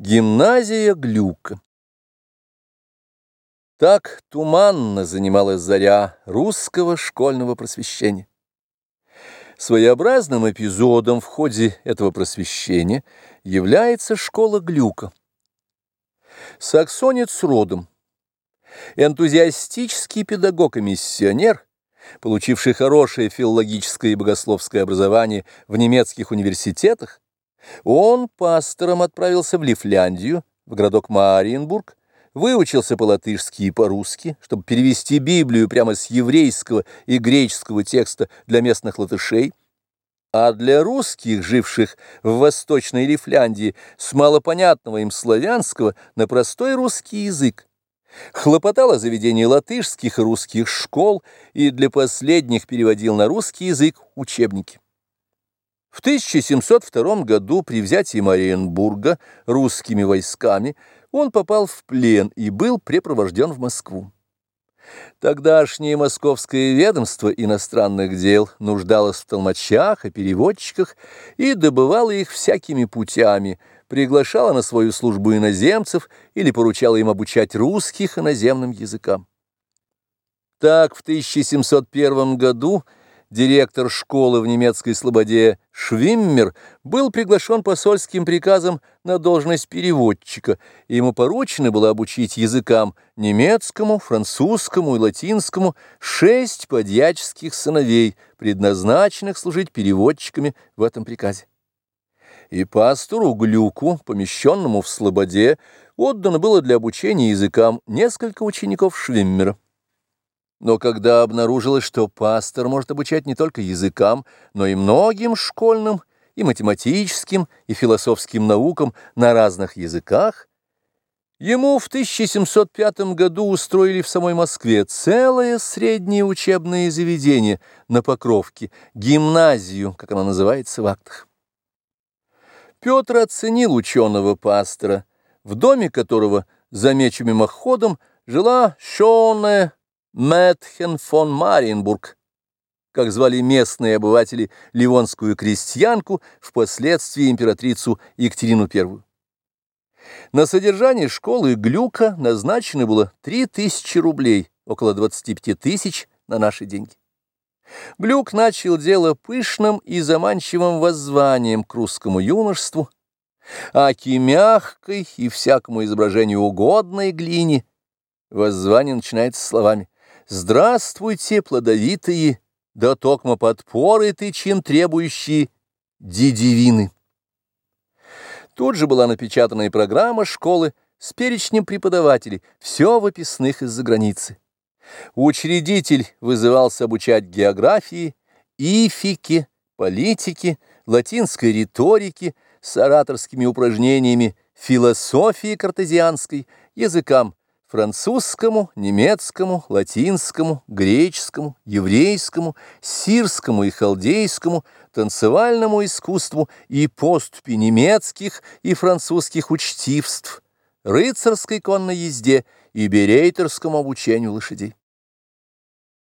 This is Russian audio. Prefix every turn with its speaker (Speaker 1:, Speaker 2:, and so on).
Speaker 1: Гимназия Глюка Так туманно занималась заря русского школьного просвещения. Своеобразным эпизодом в ходе этого просвещения является школа Глюка. Саксонец родом. Энтузиастический педагог и миссионер, получивший хорошее филологическое и богословское образование в немецких университетах, он пастором отправился в Лифляндию, в городок Мариенбург, выучился по-латышски и по-русски, чтобы перевести Библию прямо с еврейского и греческого текста для местных латышей, а для русских, живших в Восточной Лифляндии, с малопонятного им славянского на простой русский язык. Хлопотал о заведении латышских и русских школ и для последних переводил на русский язык учебники. В 1702 году при взятии Мариенбурга русскими войсками он попал в плен и был препровожден в Москву. Тогдашнее московское ведомство иностранных дел нуждалось в толмачах и переводчиках и добывало их всякими путями, приглашало на свою службу иноземцев или поручало им обучать русских иноземным языкам. Так в 1701 году директор школы в немецкой слободе Швиммер, был приглашен посольским приказом на должность переводчика, и ему поручено было обучить языкам немецкому, французскому и латинскому шесть подьяческих сыновей, предназначенных служить переводчиками в этом приказе. И пастору Глюку, помещенному в слободе, отдано было для обучения языкам несколько учеников Швиммера. Но когда обнаружилось, что пастор может обучать не только языкам, но и многим школьным, и математическим, и философским наукам на разных языках, ему в 1705 году устроили в самой Москве целое среднее учебное заведение на Покровке, гимназию, как она называется в актах. Петр оценил ученого пастора, в доме которого, замечу мимоходом, жила Шоне Мэтхен фон Мариенбург, как звали местные обыватели ливонскую крестьянку, впоследствии императрицу Екатерину I. На содержание школы Глюка назначено было 3000 рублей, около 25 тысяч на наши деньги. Глюк начал дело пышным и заманчивым воззванием к русскому юношеству, аки мягкой и всякому изображению угодной глине. Воззвание начинается словами Здравствуйте, плодовитые, да токмо подпоры ты, чем требующие дедивины. Тут же была напечатана и программа школы с перечнем преподавателей, все в описных из-за границы. Учредитель вызывался обучать географии, ифике, политике, латинской риторике, с ораторскими упражнениями, философии картезианской, языкам французскому, немецкому, латинскому, греческому, еврейскому, сирскому и халдейскому, танцевальному искусству и поступи немецких и французских учтивств, рыцарской конной езде и берейтерскому обучению лошадей.